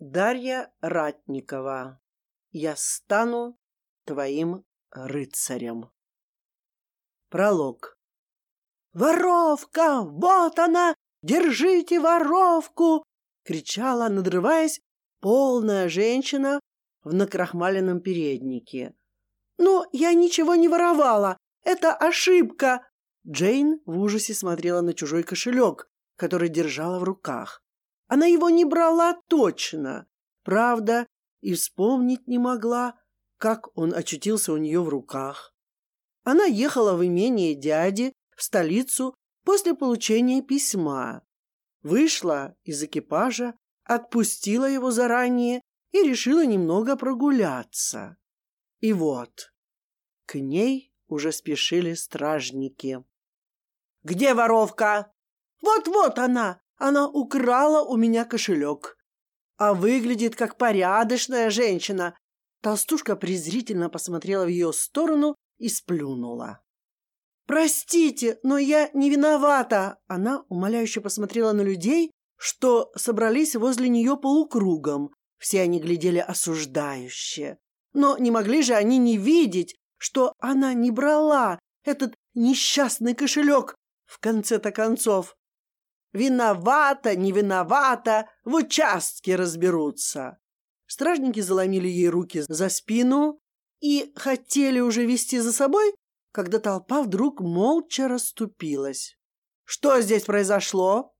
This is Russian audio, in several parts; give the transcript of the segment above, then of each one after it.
Дарья Ратникова. Я стану твоим рыцарем. Пролог. Воровка, вот она, держите воровку! кричала, надрываясь, полная женщина в накрахмаленном переднике. Но я ничего не воровала, это ошибка. Джейн в ужасе смотрела на чужой кошелек, который держала в руках. Она его не брала точно. Правда, и вспомнить не могла, как он очутился у нее в руках. Она ехала в имение дяди, в столицу, после получения письма. Вышла из экипажа, отпустила его заранее и решила немного прогуляться. И вот, к ней уже спешили стражники. «Где воровка?» «Вот-вот она! Она украла у меня кошелек. А выглядит как порядочная женщина. Толстушка презрительно посмотрела в ее сторону и сплюнула. «Простите, но я не виновата!» Она умоляюще посмотрела на людей, что собрались возле нее полукругом. Все они глядели осуждающе. Но не могли же они не видеть, что она не брала этот несчастный кошелек в конце-то концов. Виновата, не виновата, в участке разберутся. Стражники заломили ей руки за спину и хотели уже вести за собой, когда толпа вдруг молча расступилась. Что здесь произошло?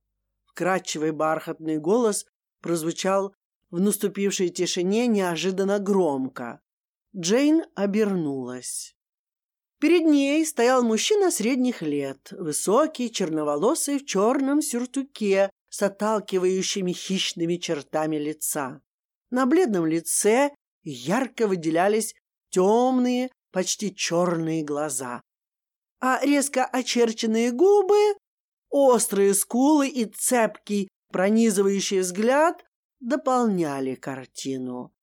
Вкрадчивый бархатный голос прозвучал в наступившей тишине неожиданно громко. Джейн обернулась. Перед ней стоял мужчина средних лет, высокий, черноволосый, в черном сюртуке с отталкивающими хищными чертами лица. На бледном лице ярко выделялись темные, почти черные глаза, а резко очерченные губы, острые скулы и цепкий, пронизывающий взгляд дополняли картину.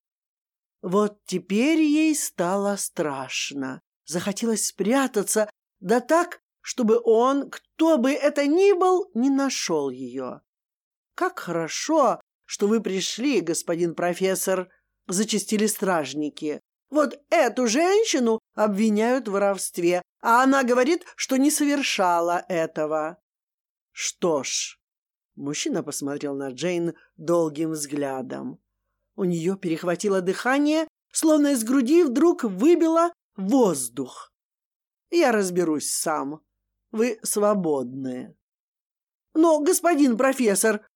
Вот теперь ей стало страшно. Захотелось спрятаться, да так, чтобы он, кто бы это ни был, не нашел ее. Как хорошо, что вы пришли, господин профессор, зачастили стражники. Вот эту женщину обвиняют в воровстве, а она говорит, что не совершала этого. Что ж, мужчина посмотрел на Джейн долгим взглядом. У нее перехватило дыхание, словно из груди вдруг выбило воздух. Я разберусь сам. Вы свободны. Но, господин профессор,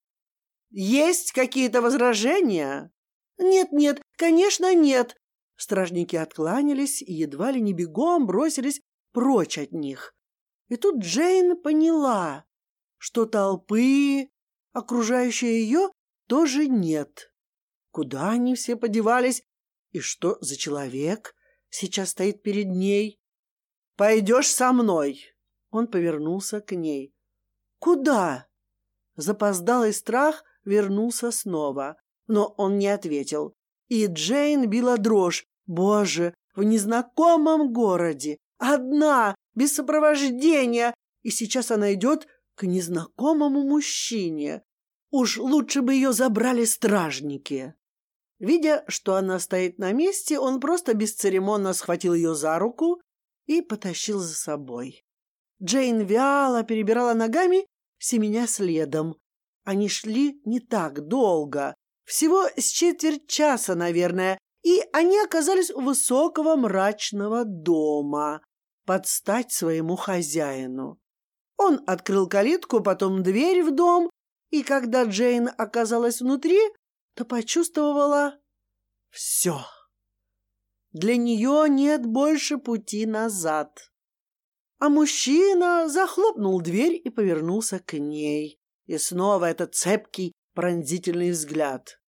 есть какие-то возражения? Нет-нет, конечно, нет. Стражники откланялись и едва ли не бегом бросились прочь от них. И тут Джейн поняла, что толпы, окружающей ее, тоже нет. Куда они все подевались и что за человек сейчас стоит перед ней. Пойдешь со мной. Он повернулся к ней. Куда? Запоздалый страх вернулся снова, но он не ответил. И Джейн била дрожь. Боже, в незнакомом городе, одна, без сопровождения, и сейчас она идет к незнакомому мужчине. Уж лучше бы ее забрали стражники. Видя, что она стоит на месте, он просто бесцеремонно схватил ее за руку и потащил за собой. Джейн вяло перебирала ногами, семеня следом. Они шли не так долго, всего с четверть часа, наверное, и они оказались у высокого мрачного дома, под стать своему хозяину. Он открыл калитку, потом дверь в дом, и когда Джейн оказалась внутри, то почувствовала все. Для нее нет больше пути назад. А мужчина захлопнул дверь и повернулся к ней. И снова этот цепкий, пронзительный взгляд.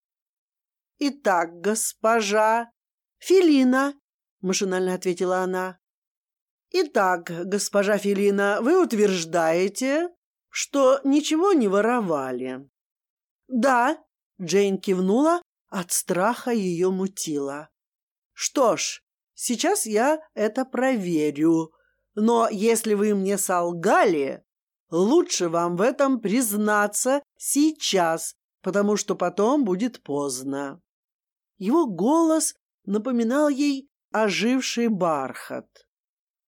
«Итак, госпожа...» «Филина», — машинально ответила она. «Итак, госпожа Филина, вы утверждаете, что ничего не воровали?» «Да», Джейн кивнула, от страха ее мутило. Что ж, сейчас я это проверю. Но если вы мне солгали, лучше вам в этом признаться сейчас, потому что потом будет поздно. Его голос напоминал ей оживший бархат.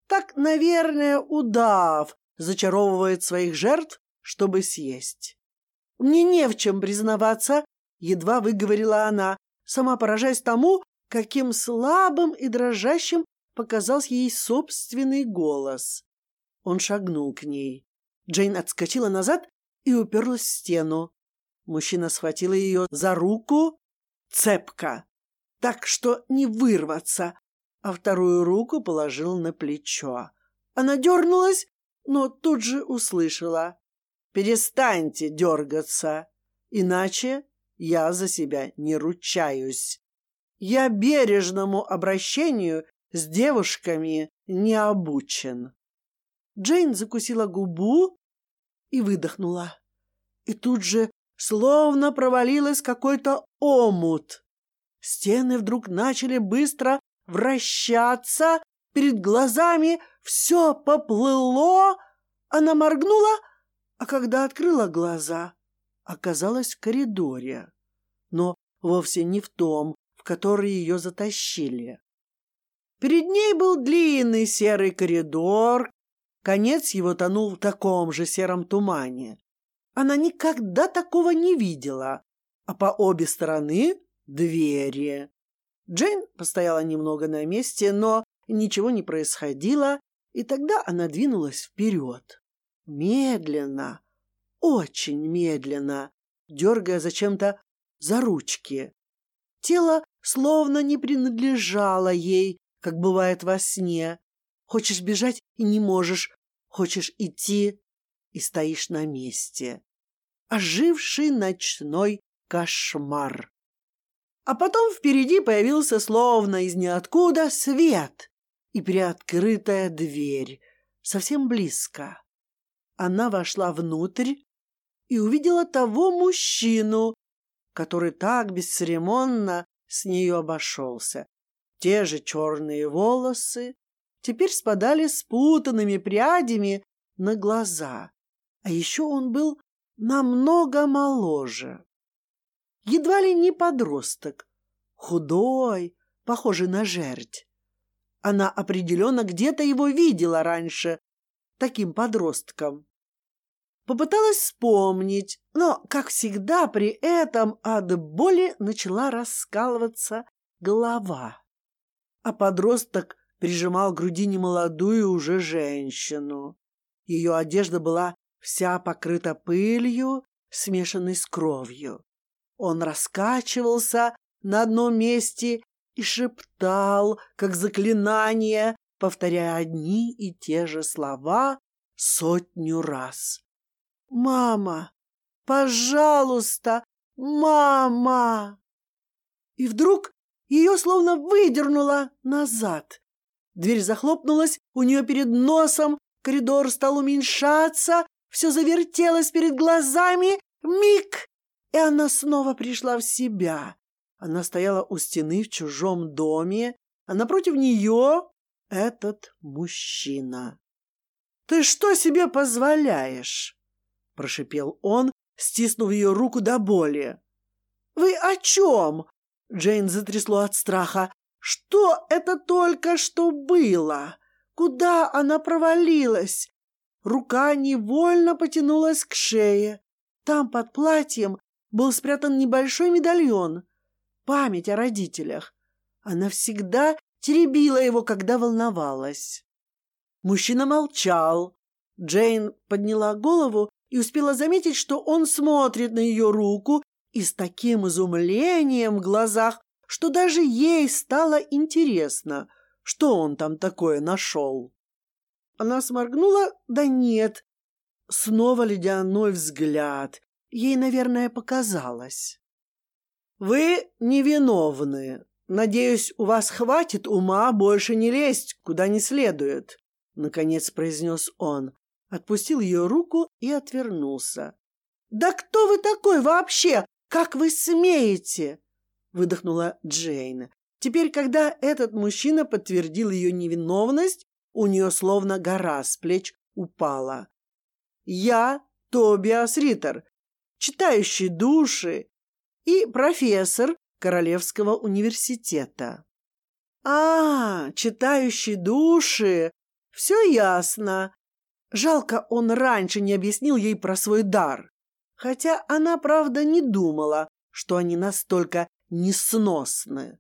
Так, наверное, удав зачаровывает своих жертв, чтобы съесть. Мне не в чем признаваться, едва выговорила она, сама поражаясь тому, каким слабым и дрожащим показался ей собственный голос. Он шагнул к ней. Джейн отскочила назад и уперлась в стену. Мужчина схватил ее за руку цепко, так что не вырваться, а вторую руку положил на плечо. Она дернулась, но тут же услышала. «Перестаньте дергаться, иначе я за себя не ручаюсь. Я бережному обращению с девушками не обучен». Джейн закусила губу и выдохнула. И тут же словно провалилась какой-то омут. Стены вдруг начали быстро вращаться, перед глазами все поплыло. Она моргнула, а когда открыла глаза, оказалась в коридоре, но вовсе не в том, в который ее затащили. Перед ней был длинный серый коридор, конец его тонул в таком же сером тумане. Она никогда такого не видела, а по обе стороны двери. Джейн постояла немного на месте, но ничего не происходило, и тогда она двинулась вперед. Медленно, очень медленно, дергая зачем-то за ручки. Тело словно не принадлежало ей, как бывает во сне. Хочешь бежать и не можешь, хочешь идти и стоишь на месте. Оживший ночной кошмар. А потом впереди появился словно из ниоткуда свет и приоткрытая дверь, совсем близко. Она вошла внутрь и увидела того мужчину, который так бесцеремонно с нее обошелся. Те же черные волосы теперь спадали спутанными прядями на глаза, а еще он был намного моложе едва ли не подросток, худой, похожий на жерть. Она определенно где-то его видела раньше, таким подростком. Попыталась вспомнить, но, как всегда, при этом от боли начала раскалываться голова. А подросток прижимал к груди немолодую уже женщину. Ее одежда была вся покрыта пылью, смешанной с кровью. Он раскачивался на одном месте и шептал, как заклинание, повторяя одни и те же слова сотню раз. «Мама! Пожалуйста! Мама!» И вдруг ее словно выдернуло назад. Дверь захлопнулась у нее перед носом, коридор стал уменьшаться, все завертелось перед глазами. Миг, и она снова пришла в себя. Она стояла у стены в чужом доме, а напротив нее этот мужчина. «Ты что себе позволяешь?» – прошипел он, стиснув ее руку до боли. «Вы о чем?» – Джейн затрясло от страха. «Что это только что было? Куда она провалилась?» Рука невольно потянулась к шее. Там под платьем был спрятан небольшой медальон. Память о родителях. Она всегда теребила его, когда волновалась. Мужчина молчал. Джейн подняла голову и успела заметить, что он смотрит на ее руку и с таким изумлением в глазах, что даже ей стало интересно, что он там такое нашел. Она сморгнула, да нет. Снова ледяной взгляд, Ей, наверное, показалось. «Вы невиновны. Надеюсь, у вас хватит ума больше не лезть, куда не следует», — наконец произнес он. Отпустил ее руку и отвернулся. «Да кто вы такой вообще? Как вы смеете?» — выдохнула Джейн. Теперь, когда этот мужчина подтвердил ее невиновность, у нее словно гора с плеч упала. «Я Тобиас Риттер, читающий души и профессор Королевского университета. А, читающий души, все ясно. Жалко, он раньше не объяснил ей про свой дар. Хотя она, правда, не думала, что они настолько несносны.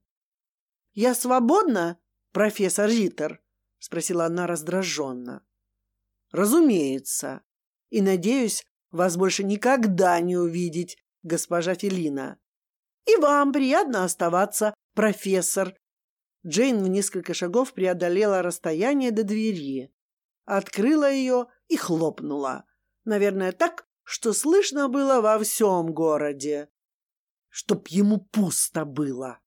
«Я свободна, профессор Риттер?» — спросила она раздраженно. «Разумеется. И, надеюсь, вас больше никогда не увидеть, госпожа Фелина. И вам приятно оставаться, профессор». Джейн в несколько шагов преодолела расстояние до двери, открыла ее и хлопнула. Наверное, так, что слышно было во всем городе. Чтоб ему пусто было.